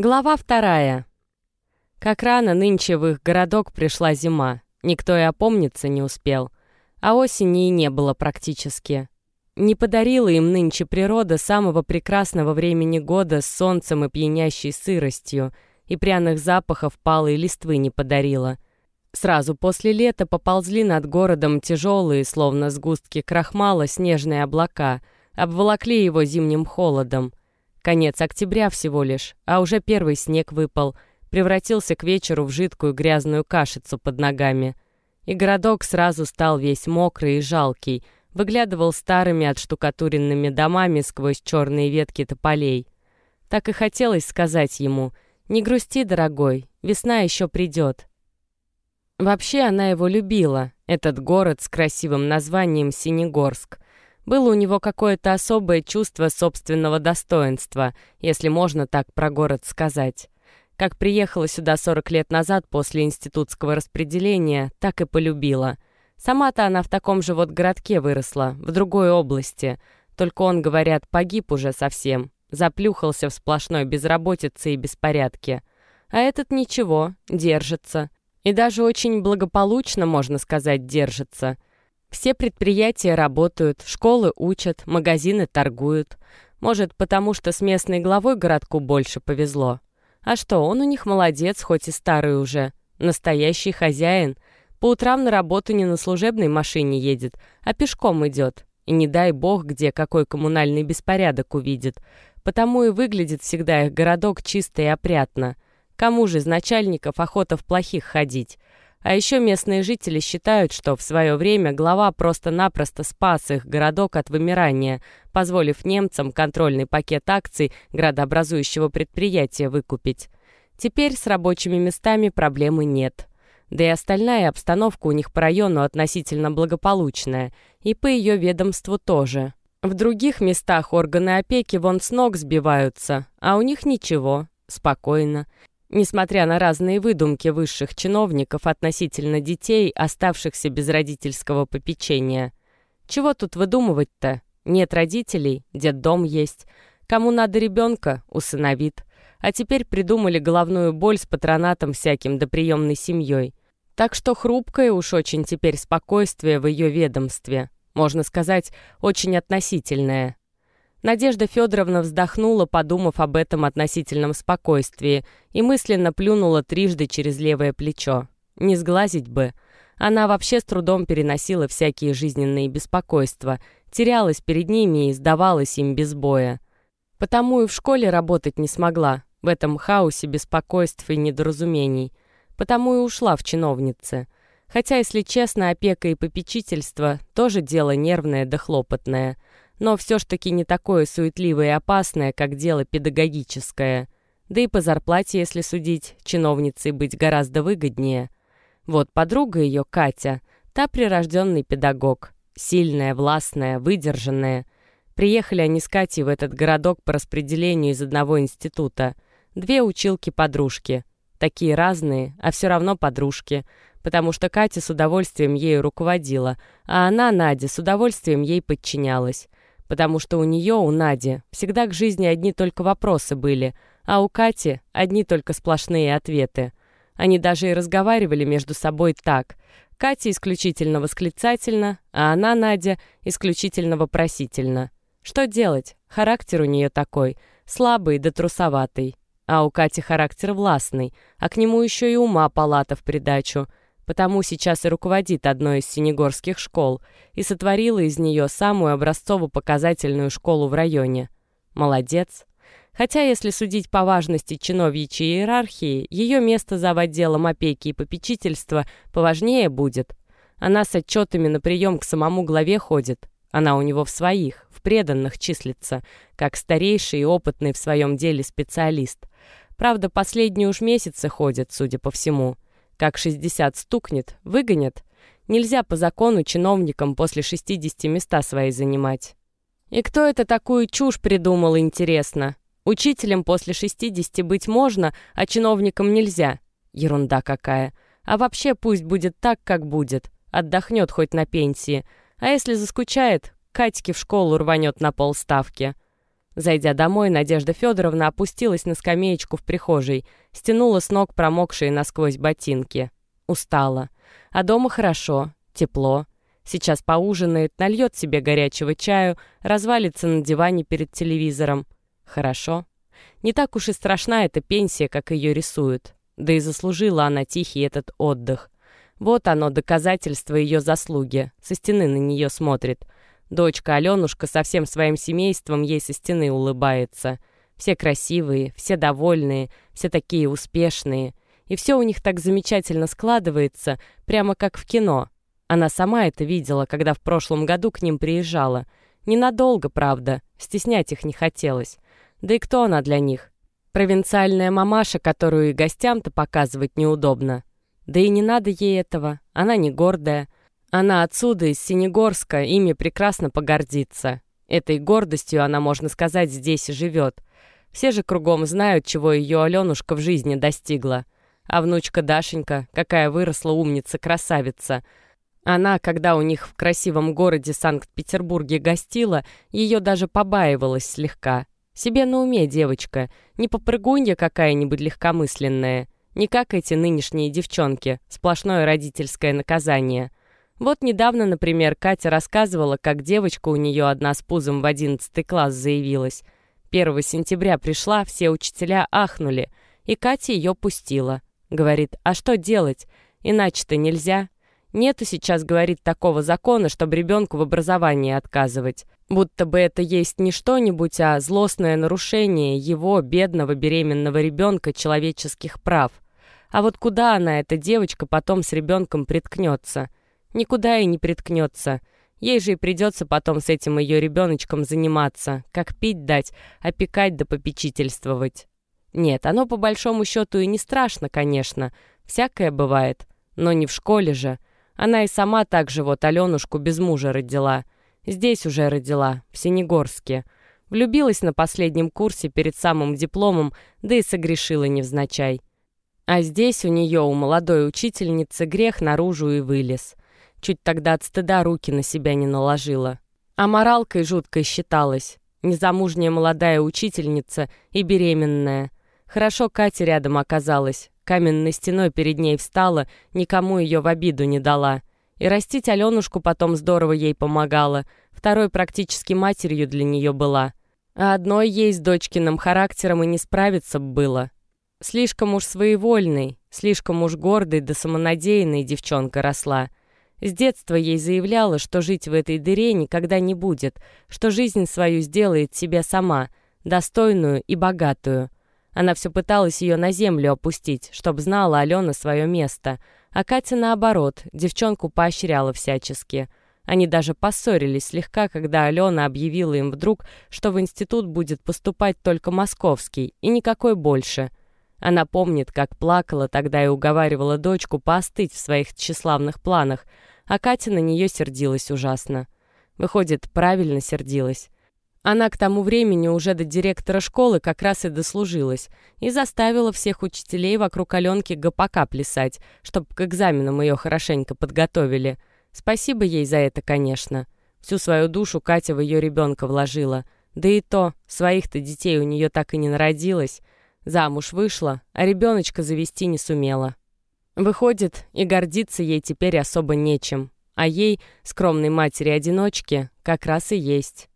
Глава вторая. Как рано нынче в их городок пришла зима. Никто и опомниться не успел. А осени и не было практически. Не подарила им нынче природа самого прекрасного времени года с солнцем и пьянящей сыростью, и пряных запахов палой листвы не подарила. Сразу после лета поползли над городом тяжелые, словно сгустки крахмала, снежные облака, обволокли его зимним холодом. Конец октября всего лишь, а уже первый снег выпал, превратился к вечеру в жидкую грязную кашицу под ногами. И городок сразу стал весь мокрый и жалкий, выглядывал старыми отштукатуренными домами сквозь черные ветки тополей. Так и хотелось сказать ему «Не грусти, дорогой, весна еще придет». Вообще она его любила, этот город с красивым названием Синегорск — было у него какое-то особое чувство собственного достоинства, если можно так про город сказать. Как приехала сюда 40 лет назад после институтского распределения, так и полюбила. Сама-то она в таком же вот городке выросла, в другой области. Только он, говорят, погиб уже совсем. Заплюхался в сплошной безработице и беспорядке. А этот ничего, держится. И даже очень благополучно, можно сказать, держится. Все предприятия работают, школы учат, магазины торгуют. Может, потому что с местной главой городку больше повезло. А что, он у них молодец, хоть и старый уже. Настоящий хозяин. По утрам на работу не на служебной машине едет, а пешком идет. И не дай бог, где какой коммунальный беспорядок увидит. Потому и выглядит всегда их городок чисто и опрятно. Кому же из начальников охота в плохих ходить? А еще местные жители считают, что в свое время глава просто-напросто спас их городок от вымирания, позволив немцам контрольный пакет акций градообразующего предприятия выкупить. Теперь с рабочими местами проблемы нет. Да и остальная обстановка у них по району относительно благополучная, и по ее ведомству тоже. В других местах органы опеки вон с ног сбиваются, а у них ничего, спокойно. Несмотря на разные выдумки высших чиновников относительно детей, оставшихся без родительского попечения. Чего тут выдумывать-то? Нет родителей, дом есть. Кому надо ребенка, усыновит. А теперь придумали головную боль с патронатом всяким да приемной семьей. Так что хрупкое уж очень теперь спокойствие в ее ведомстве. Можно сказать, очень относительное. Надежда Федоровна вздохнула, подумав об этом относительном спокойствии, и мысленно плюнула трижды через левое плечо. Не сглазить бы. Она вообще с трудом переносила всякие жизненные беспокойства, терялась перед ними и сдавалась им без боя. Потому и в школе работать не смогла, в этом хаосе беспокойств и недоразумений. Потому и ушла в чиновницы. Хотя, если честно, опека и попечительство — тоже дело нервное да хлопотное — но все ж таки не такое суетливое и опасное, как дело педагогическое. Да и по зарплате, если судить, чиновницей быть гораздо выгоднее. Вот подруга ее, Катя, та прирожденный педагог. Сильная, властная, выдержанная. Приехали они с Катей в этот городок по распределению из одного института. Две училки-подружки. Такие разные, а все равно подружки. Потому что Катя с удовольствием ею руководила, а она, Надя, с удовольствием ей подчинялась потому что у нее, у Нади, всегда к жизни одни только вопросы были, а у Кати одни только сплошные ответы. Они даже и разговаривали между собой так. Катя исключительно восклицательно, а она, Надя, исключительно вопросительно. Что делать? Характер у нее такой, слабый да трусоватый. А у Кати характер властный, а к нему еще и ума палата в придачу — потому сейчас и руководит одной из синегорских школ и сотворила из нее самую образцово-показательную школу в районе. Молодец. Хотя, если судить по важности чиновьичьей иерархии, ее место за отделом опеки и попечительства поважнее будет. Она с отчетами на прием к самому главе ходит. Она у него в своих, в преданных числится, как старейший и опытный в своем деле специалист. Правда, последние уж месяцы ходит, судя по всему. Как 60 стукнет, выгонят. Нельзя по закону чиновникам после 60 места свои занимать. И кто это такую чушь придумал, интересно? Учителем после 60 быть можно, а чиновникам нельзя. Ерунда какая. А вообще пусть будет так, как будет. Отдохнет хоть на пенсии. А если заскучает, Катьке в школу рванет на полставки. Зайдя домой, Надежда Федоровна опустилась на скамеечку в прихожей, стянула с ног промокшие насквозь ботинки. Устала. А дома хорошо, тепло. Сейчас поужинает, нальет себе горячего чаю, развалится на диване перед телевизором. Хорошо. Не так уж и страшна эта пенсия, как ее рисуют. Да и заслужила она тихий этот отдых. Вот оно, доказательство ее заслуги. Со стены на нее смотрит. Дочка Аленушка со всем своим семейством ей со стены улыбается. Все красивые, все довольные, все такие успешные. И все у них так замечательно складывается, прямо как в кино. Она сама это видела, когда в прошлом году к ним приезжала. Ненадолго, правда, стеснять их не хотелось. Да и кто она для них? Провинциальная мамаша, которую и гостям-то показывать неудобно. Да и не надо ей этого, она не гордая. Она отсюда, из Синегорска, ими прекрасно погордится. Этой гордостью она, можно сказать, здесь и живет. Все же кругом знают, чего ее Аленушка в жизни достигла. А внучка Дашенька, какая выросла умница-красавица. Она, когда у них в красивом городе Санкт-Петербурге гостила, ее даже побаивалась слегка. Себе на уме, девочка, не попрыгунья какая-нибудь легкомысленная. Не как эти нынешние девчонки, сплошное родительское наказание. Вот недавно, например, Катя рассказывала, как девочка у нее одна с пузом в одиннадцатый класс заявилась. 1 сентября пришла, все учителя ахнули, и Катя ее пустила. Говорит, а что делать? Иначе-то нельзя. Нету сейчас, говорит, такого закона, чтобы ребенку в образовании отказывать. Будто бы это есть не что-нибудь, а злостное нарушение его, бедного беременного ребенка, человеческих прав. А вот куда она, эта девочка, потом с ребенком приткнется? Никуда и не приткнется. Ей же и придется потом с этим ее ребеночком заниматься, как пить дать, опекать да попечительствовать. Нет, оно по большому счету и не страшно, конечно. Всякое бывает. Но не в школе же. Она и сама так же вот Аленушку без мужа родила. Здесь уже родила, в Синегорске. Влюбилась на последнем курсе перед самым дипломом, да и согрешила невзначай. А здесь у нее, у молодой учительницы, грех наружу и вылез. Чуть тогда от стыда руки на себя не наложила. А моралкой жуткой считалась. Незамужняя молодая учительница и беременная. Хорошо Катя рядом оказалась. Каменной стеной перед ней встала, никому ее в обиду не дала. И растить Аленушку потом здорово ей помогала. Второй практически матерью для нее была. А одной ей с дочкиным характером и не справиться было. Слишком уж своевольной, слишком уж гордой да самонадеянной девчонка росла. С детства ей заявляла, что жить в этой дыре никогда не будет, что жизнь свою сделает себе сама, достойную и богатую. Она все пыталась ее на землю опустить, чтоб знала Алена свое место. А Катя, наоборот, девчонку поощряла всячески. Они даже поссорились слегка, когда Алена объявила им вдруг, что в институт будет поступать только московский, и никакой больше — она помнит, как плакала тогда и уговаривала дочку поостыть в своих тщеславных планах, а Катя на нее сердилась ужасно. Выходит, правильно сердилась. Она к тому времени уже до директора школы как раз и дослужилась и заставила всех учителей вокруг Аленки ГПК плясать, чтобы к экзаменам ее хорошенько подготовили. Спасибо ей за это, конечно. Всю свою душу Катя в ее ребенка вложила. Да и то, своих-то детей у нее так и не народилось. Замуж вышла, а ребеночка завести не сумела. Выходит, и гордиться ей теперь особо нечем, а ей, скромной матери-одиночке, как раз и есть.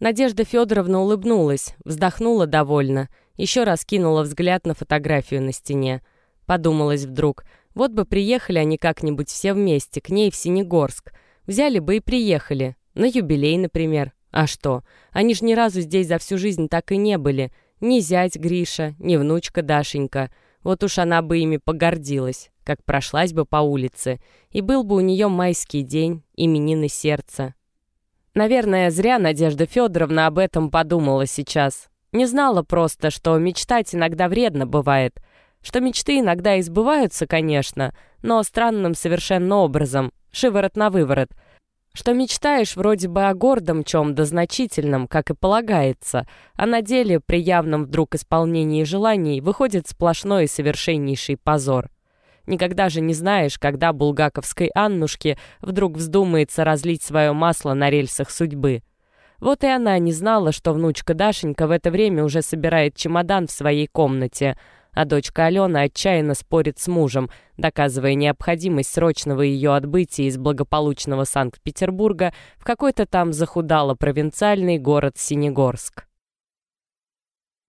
Надежда Федоровна улыбнулась, вздохнула довольно, еще раз кинула взгляд на фотографию на стене. Подумалась вдруг, вот бы приехали они как-нибудь все вместе к ней в Синегорск, взяли бы и приехали, на юбилей, например. А что, они же ни разу здесь за всю жизнь так и не были — ни зять Гриша, ни внучка Дашенька. Вот уж она бы ими погордилась, как прошлась бы по улице, и был бы у нее майский день, именины сердца. Наверное, зря Надежда Федоровна об этом подумала сейчас. Не знала просто, что мечтать иногда вредно бывает. Что мечты иногда и сбываются, конечно, но странным совершенно образом, шиворот на выворот — что мечтаешь вроде бы о гордом чем да значительном, как и полагается, а на деле при явном вдруг исполнении желаний выходит сплошной и совершеннейший позор. Никогда же не знаешь, когда булгаковской Аннушке вдруг вздумается разлить свое масло на рельсах судьбы. Вот и она не знала, что внучка Дашенька в это время уже собирает чемодан в своей комнате, а дочка Алена отчаянно спорит с мужем, доказывая необходимость срочного ее отбытия из благополучного Санкт-Петербурга в какой-то там захудало провинциальный город Синегорск.